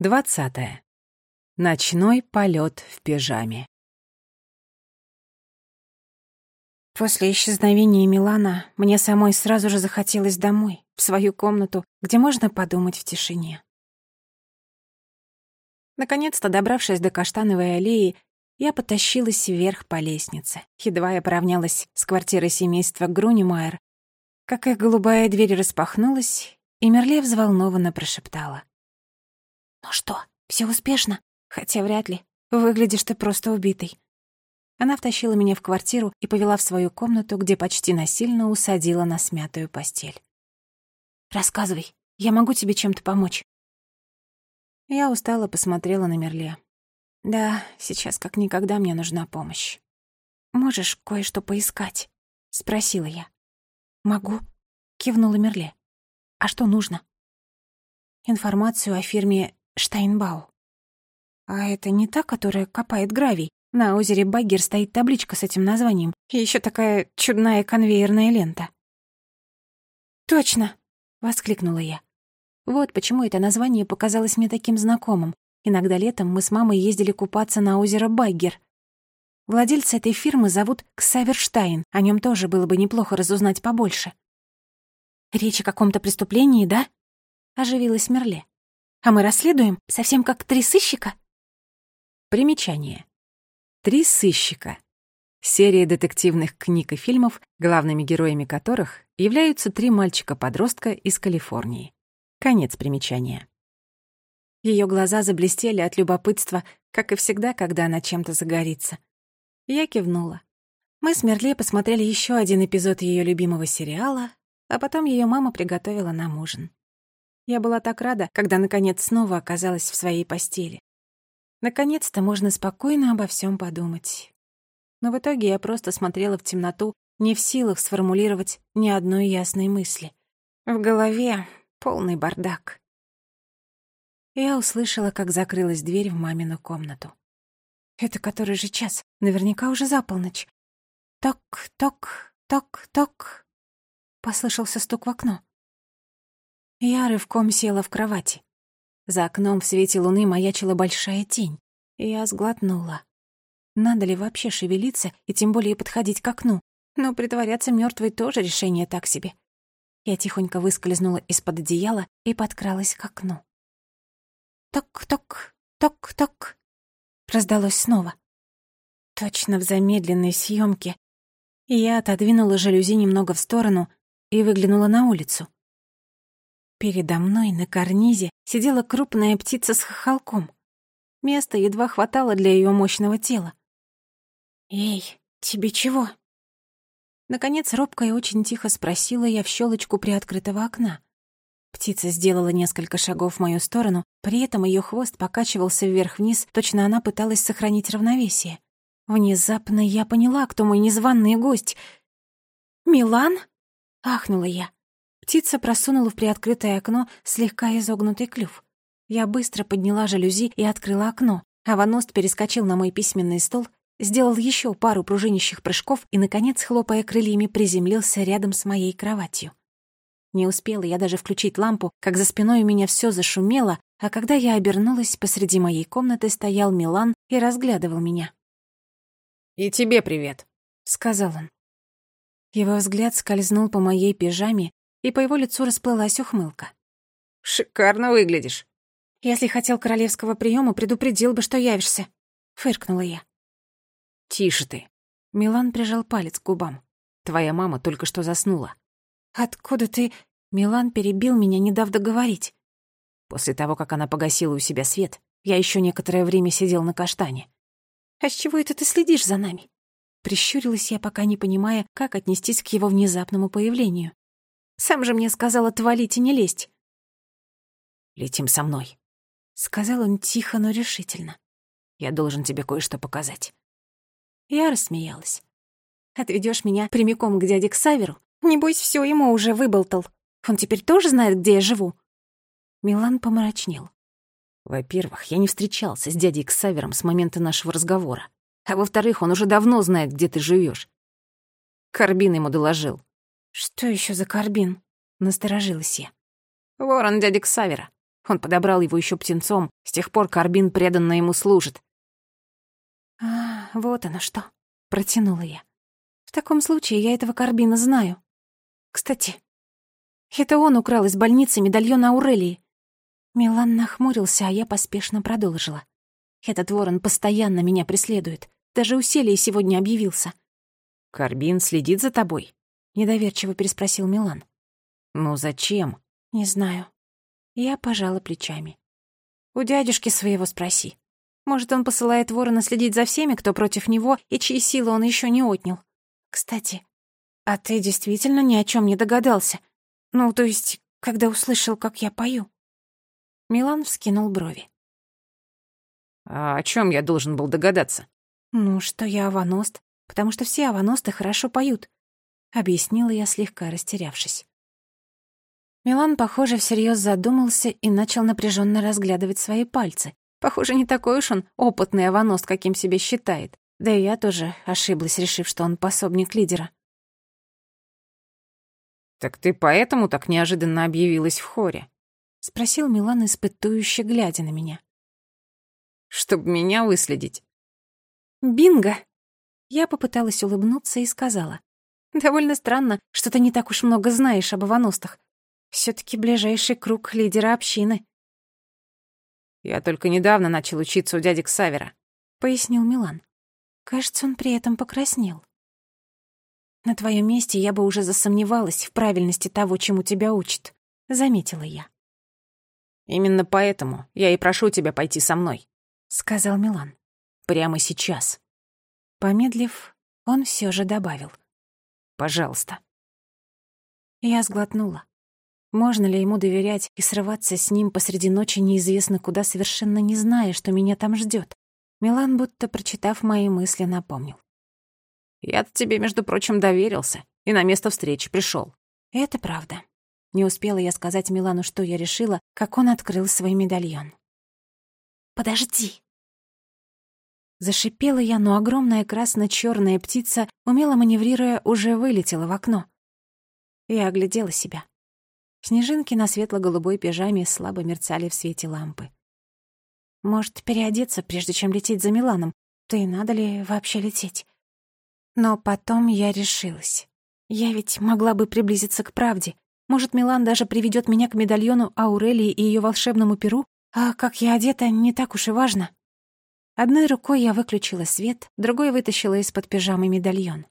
Двадцатое. Ночной полет в пижаме. После исчезновения Милана мне самой сразу же захотелось домой, в свою комнату, где можно подумать в тишине. Наконец-то, добравшись до Каштановой аллеи, я потащилась вверх по лестнице. Едва я поравнялась с квартирой семейства Грунимайер, как их голубая дверь распахнулась, и Мерле взволнованно прошептала. «Ну что, все успешно? Хотя вряд ли. Выглядишь ты просто убитый». Она втащила меня в квартиру и повела в свою комнату, где почти насильно усадила на смятую постель. «Рассказывай, я могу тебе чем-то помочь?» Я устало посмотрела на Мерле. «Да, сейчас как никогда мне нужна помощь. Можешь кое-что поискать?» — спросила я. «Могу», — кивнула Мерле. «А что нужно?» «Информацию о фирме Штайнбау. А это не та, которая копает гравий? На озере Баггер стоит табличка с этим названием. И ещё такая чудная конвейерная лента. «Точно!» — воскликнула я. Вот почему это название показалось мне таким знакомым. Иногда летом мы с мамой ездили купаться на озеро Баггер. Владельца этой фирмы зовут Ксавер Штайн. О нём тоже было бы неплохо разузнать побольше. «Речь о каком-то преступлении, да?» — оживилась Мерле. А мы расследуем, совсем как три сыщика?» Примечание. «Три сыщика». Серия детективных книг и фильмов, главными героями которых являются три мальчика-подростка из Калифорнии. Конец примечания. Ее глаза заблестели от любопытства, как и всегда, когда она чем-то загорится. Я кивнула. Мы с Мерле посмотрели еще один эпизод ее любимого сериала, а потом ее мама приготовила нам ужин. Я была так рада, когда наконец снова оказалась в своей постели. Наконец-то можно спокойно обо всем подумать. Но в итоге я просто смотрела в темноту, не в силах сформулировать ни одной ясной мысли. В голове полный бардак. Я услышала, как закрылась дверь в мамину комнату. Это который же час? Наверняка уже за полночь. Ток, ток, ток, ток. Послышался стук в окно. Я рывком села в кровати. За окном в свете луны маячила большая тень. Я сглотнула. Надо ли вообще шевелиться и тем более подходить к окну? Но притворяться мертвой тоже решение так себе. Я тихонько выскользнула из-под одеяла и подкралась к окну. Ток-ток, ток-ток. Раздалось снова. Точно в замедленной съемке. Я отодвинула жалюзи немного в сторону и выглянула на улицу. Передо мной на карнизе сидела крупная птица с хохолком. Места едва хватало для ее мощного тела. «Эй, тебе чего?» Наконец, робко и очень тихо спросила я в щелочку приоткрытого окна. Птица сделала несколько шагов в мою сторону, при этом ее хвост покачивался вверх-вниз, точно она пыталась сохранить равновесие. Внезапно я поняла, кто мой незваный гость. «Милан?» — ахнула я. Птица просунула в приоткрытое окно слегка изогнутый клюв. Я быстро подняла жалюзи и открыла окно. Аваност перескочил на мой письменный стол, сделал еще пару пружинищих прыжков и, наконец, хлопая крыльями, приземлился рядом с моей кроватью. Не успела я даже включить лампу, как за спиной у меня все зашумело, а когда я обернулась, посреди моей комнаты стоял Милан и разглядывал меня. «И тебе привет», — сказал он. Его взгляд скользнул по моей пижаме, и по его лицу расплылась ухмылка. «Шикарно выглядишь». «Если хотел королевского приема, предупредил бы, что явишься», — фыркнула я. «Тише ты». Милан прижал палец к губам. «Твоя мама только что заснула». «Откуда ты...» Милан перебил меня, не дав договорить. После того, как она погасила у себя свет, я еще некоторое время сидел на каштане. «А с чего это ты следишь за нами?» Прищурилась я, пока не понимая, как отнестись к его внезапному появлению. Сам же мне сказал отвалить и не лезть. «Летим со мной», — сказал он тихо, но решительно. «Я должен тебе кое-что показать». Я рассмеялась. Отведешь меня прямиком к дяде Ксаверу? Небось, все ему уже выболтал. Он теперь тоже знает, где я живу?» Милан помрачнел. «Во-первых, я не встречался с дядей Ксавером с момента нашего разговора. А во-вторых, он уже давно знает, где ты живешь. Карбин ему доложил. «Что еще за карбин?» — насторожилась я. «Ворон дяди Ксавера. Он подобрал его еще птенцом, с тех пор Карбин преданно ему служит. «А, вот оно что», — протянула я. «В таком случае я этого Карбина знаю. Кстати, это он украл из больницы медальон Аурелии». Милан нахмурился, а я поспешно продолжила. «Этот ворон постоянно меня преследует. Даже у Селии сегодня объявился». «Карбин следит за тобой?» — недоверчиво переспросил Милан. «Ну зачем?» «Не знаю». Я пожала плечами. «У дядюшки своего спроси. Может, он посылает ворона следить за всеми, кто против него и чьи силы он еще не отнял. Кстати, а ты действительно ни о чем не догадался? Ну, то есть, когда услышал, как я пою?» Милан вскинул брови. «А о чем я должен был догадаться?» «Ну, что я аваност, потому что все аваносты хорошо поют», — объяснила я, слегка растерявшись. Милан, похоже, всерьез задумался и начал напряженно разглядывать свои пальцы. Похоже, не такой уж он опытный аваност, каким себя считает. Да и я тоже ошиблась, решив, что он пособник лидера. «Так ты поэтому так неожиданно объявилась в хоре?» — спросил Милан, испытующе глядя на меня. «Чтоб меня выследить». «Бинго!» Я попыталась улыбнуться и сказала. «Довольно странно, что ты не так уж много знаешь об аваностах. все таки ближайший круг лидера общины». «Я только недавно начал учиться у дяди Ксавера», — пояснил Милан. Кажется, он при этом покраснел. «На твоем месте я бы уже засомневалась в правильности того, чему тебя учат», — заметила я. «Именно поэтому я и прошу тебя пойти со мной», — сказал Милан. «Прямо сейчас». Помедлив, он все же добавил. «Пожалуйста». Я сглотнула. Можно ли ему доверять и срываться с ним посреди ночи неизвестно куда, совершенно не зная, что меня там ждет? Милан, будто прочитав мои мысли, напомнил. «Я-то тебе, между прочим, доверился и на место встречи пришел. Это правда. Не успела я сказать Милану, что я решила, как он открыл свой медальон. «Подожди!» Зашипела я, но огромная красно черная птица, умело маневрируя, уже вылетела в окно. Я оглядела себя. Снежинки на светло-голубой пижаме слабо мерцали в свете лампы. Может, переодеться, прежде чем лететь за Миланом? Да и надо ли вообще лететь? Но потом я решилась. Я ведь могла бы приблизиться к правде. Может, Милан даже приведет меня к медальону Аурелии и ее волшебному перу? А как я одета, не так уж и важно. Одной рукой я выключила свет, другой вытащила из-под пижамы медальон.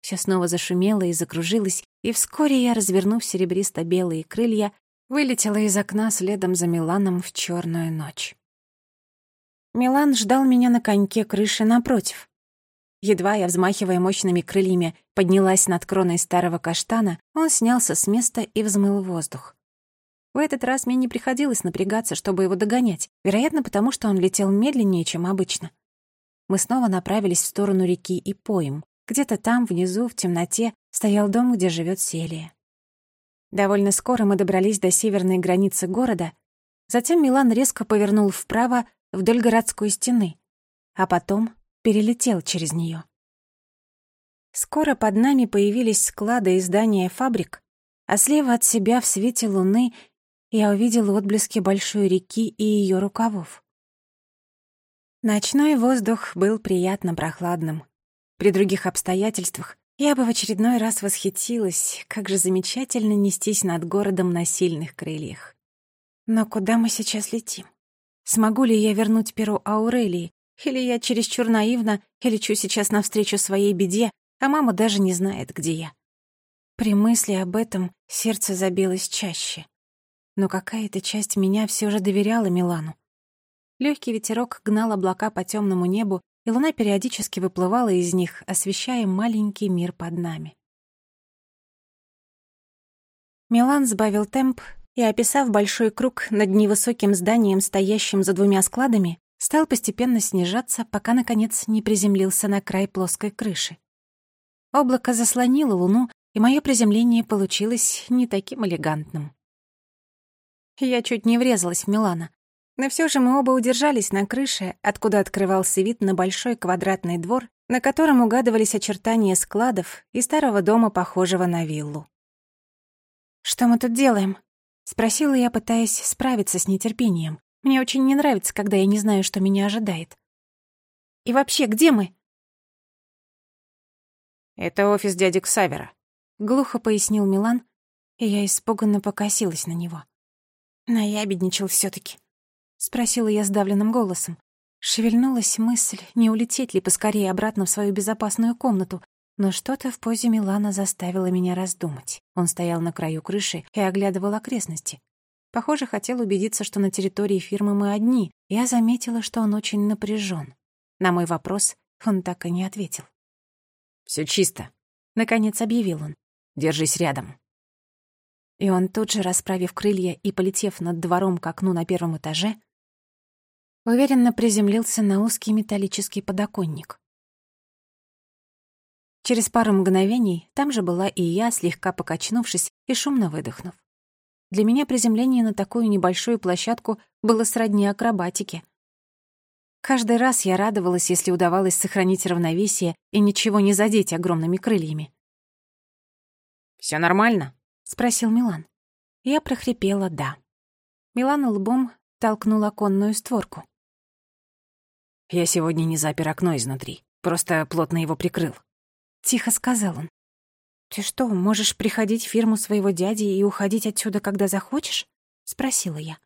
Все снова зашумело и закружилось, и вскоре я, развернув серебристо-белые крылья, вылетела из окна следом за Миланом в черную ночь. Милан ждал меня на коньке крыши напротив. Едва я, взмахивая мощными крыльями, поднялась над кроной старого каштана, он снялся с места и взмыл воздух. В этот раз мне не приходилось напрягаться, чтобы его догонять, вероятно, потому что он летел медленнее, чем обычно. Мы снова направились в сторону реки и поем. Где-то там, внизу, в темноте, стоял дом, где живет Селия. Довольно скоро мы добрались до северной границы города, затем Милан резко повернул вправо вдоль городской стены, а потом перелетел через нее. Скоро под нами появились склады и здания фабрик, а слева от себя в свете луны я увидела отблески большой реки и ее рукавов. Ночной воздух был приятно прохладным. При других обстоятельствах я бы в очередной раз восхитилась, как же замечательно нестись над городом на сильных крыльях. Но куда мы сейчас летим? Смогу ли я вернуть перо Аурелии? Или я чересчур наивна и лечу сейчас навстречу своей беде, а мама даже не знает, где я? При мысли об этом сердце забилось чаще. Но какая-то часть меня все же доверяла Милану. Легкий ветерок гнал облака по темному небу, и луна периодически выплывала из них, освещая маленький мир под нами. Милан сбавил темп и, описав большой круг над невысоким зданием, стоящим за двумя складами, стал постепенно снижаться, пока, наконец, не приземлился на край плоской крыши. Облако заслонило луну, и мое приземление получилось не таким элегантным. Я чуть не врезалась в Милана. Но все же мы оба удержались на крыше, откуда открывался вид на большой квадратный двор, на котором угадывались очертания складов и старого дома, похожего на виллу. «Что мы тут делаем?» — Спросила я, пытаясь справиться с нетерпением. Мне очень не нравится, когда я не знаю, что меня ожидает. «И вообще, где мы?» «Это офис дяди Ксавера», — глухо пояснил Милан, и я испуганно покосилась на него. «Наябедничал все таки спросила я сдавленным голосом. Шевельнулась мысль, не улететь ли поскорее обратно в свою безопасную комнату, но что-то в позе Милана заставило меня раздумать. Он стоял на краю крыши и оглядывал окрестности. Похоже, хотел убедиться, что на территории фирмы мы одни. Я заметила, что он очень напряжен. На мой вопрос он так и не ответил. Все чисто», — наконец объявил он. «Держись рядом». И он тут же, расправив крылья и полетев над двором к окну на первом этаже, уверенно приземлился на узкий металлический подоконник. Через пару мгновений там же была и я, слегка покачнувшись и шумно выдохнув. Для меня приземление на такую небольшую площадку было сродни акробатике. Каждый раз я радовалась, если удавалось сохранить равновесие и ничего не задеть огромными крыльями. Все нормально?» — спросил Милан. Я прохрипела «да». Милан лбом толкнул оконную створку. «Я сегодня не запер окно изнутри, просто плотно его прикрыл», — тихо сказал он. «Ты что, можешь приходить в фирму своего дяди и уходить отсюда, когда захочешь?» — спросила я.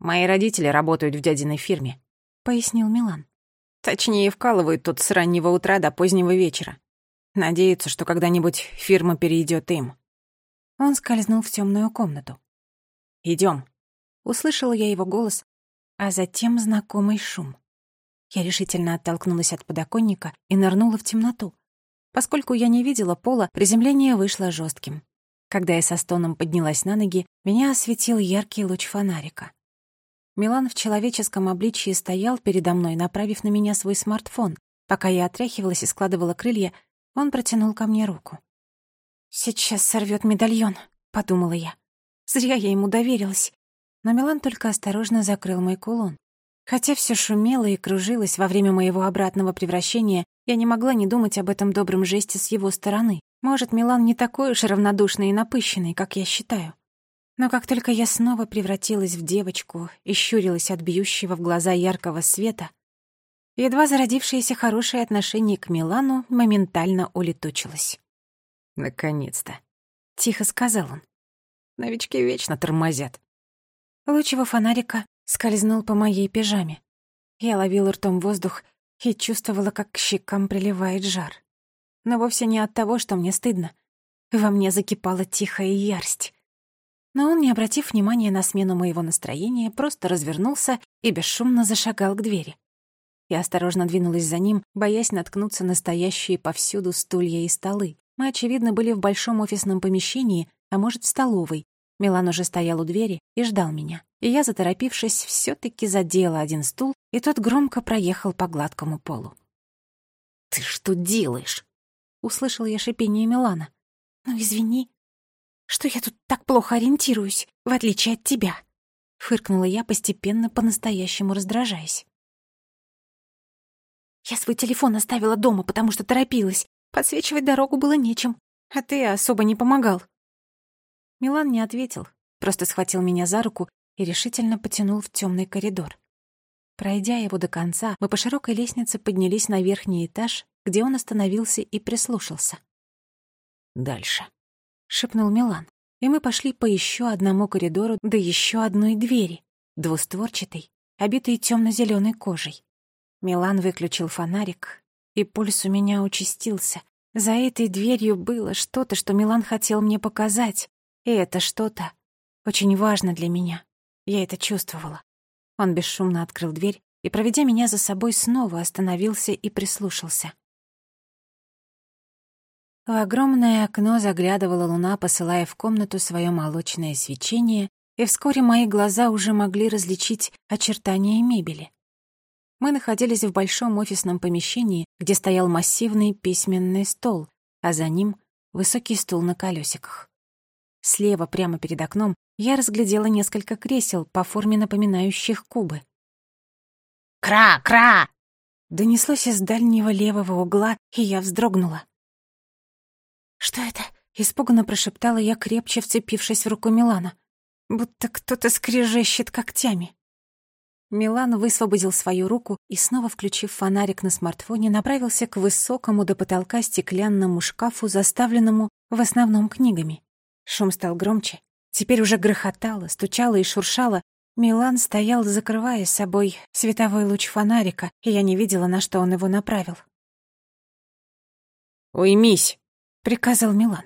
«Мои родители работают в дядиной фирме», — пояснил Милан. «Точнее, вкалывают тут с раннего утра до позднего вечера. Надеются, что когда-нибудь фирма перейдет им». Он скользнул в темную комнату. Идем. Услышала я его голос, а затем знакомый шум. Я решительно оттолкнулась от подоконника и нырнула в темноту. Поскольку я не видела пола, приземление вышло жестким. Когда я со стоном поднялась на ноги, меня осветил яркий луч фонарика. Милан в человеческом обличье стоял передо мной, направив на меня свой смартфон. Пока я отряхивалась и складывала крылья, он протянул ко мне руку. «Сейчас сорвет медальон», — подумала я. Зря я ему доверилась. Но Милан только осторожно закрыл мой кулон. Хотя все шумело и кружилось во время моего обратного превращения, я не могла не думать об этом добром жесте с его стороны. Может, Милан не такой уж равнодушный и напыщенный, как я считаю. Но как только я снова превратилась в девочку и щурилась от бьющего в глаза яркого света, едва зародившееся хорошее отношение к Милану моментально улетучилось. «Наконец-то», — тихо сказал он. «Новички вечно тормозят». Луч его фонарика скользнул по моей пижаме. Я ловила ртом воздух и чувствовала, как к щекам приливает жар. Но вовсе не от того, что мне стыдно. Во мне закипала тихая ярость. Но он, не обратив внимания на смену моего настроения, просто развернулся и бесшумно зашагал к двери. Я осторожно двинулась за ним, боясь наткнуться на стоящие повсюду стулья и столы. Мы, очевидно, были в большом офисном помещении, а может, в столовой, Милан уже стоял у двери и ждал меня. И я, заторопившись, все таки задела один стул, и тот громко проехал по гладкому полу. «Ты что делаешь?» — услышал я шипение Милана. «Ну, извини, что я тут так плохо ориентируюсь, в отличие от тебя», — фыркнула я, постепенно по-настоящему раздражаясь. «Я свой телефон оставила дома, потому что торопилась. Подсвечивать дорогу было нечем, а ты особо не помогал». Милан не ответил, просто схватил меня за руку и решительно потянул в темный коридор. Пройдя его до конца, мы по широкой лестнице поднялись на верхний этаж, где он остановился и прислушался. «Дальше», — шепнул Милан, и мы пошли по еще одному коридору до еще одной двери, двустворчатой, обитой темно зеленой кожей. Милан выключил фонарик, и пульс у меня участился. За этой дверью было что-то, что Милан хотел мне показать, и это что-то очень важно для меня. Я это чувствовала. Он бесшумно открыл дверь и, проведя меня за собой, снова остановился и прислушался. В огромное окно заглядывала луна, посылая в комнату свое молочное свечение, и вскоре мои глаза уже могли различить очертания мебели. Мы находились в большом офисном помещении, где стоял массивный письменный стол, а за ним — высокий стул на колесиках. Слева, прямо перед окном, я разглядела несколько кресел, по форме напоминающих кубы. «Кра! Кра!» Донеслось из дальнего левого угла, и я вздрогнула. «Что это?» — испуганно прошептала я, крепче вцепившись в руку Милана. будто кто-то скрежещет когтями. Милан высвободил свою руку и, снова включив фонарик на смартфоне, направился к высокому до потолка стеклянному шкафу, заставленному в основном книгами. Шум стал громче. Теперь уже грохотало, стучало и шуршало. Милан стоял, закрывая собой световой луч фонарика, и я не видела, на что он его направил. «Уймись!» — приказал Милан.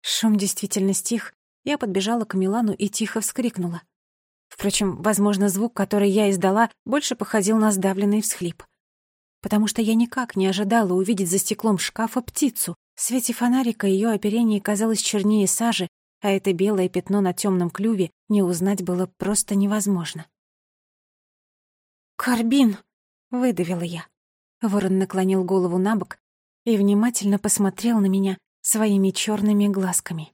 Шум действительно стих. Я подбежала к Милану и тихо вскрикнула. Впрочем, возможно, звук, который я издала, больше походил на сдавленный всхлип. Потому что я никак не ожидала увидеть за стеклом шкафа птицу. В свете фонарика ее оперение казалось чернее сажи, а это белое пятно на темном клюве не узнать было просто невозможно. «Карбин!» — выдавила я. Ворон наклонил голову на бок и внимательно посмотрел на меня своими черными глазками.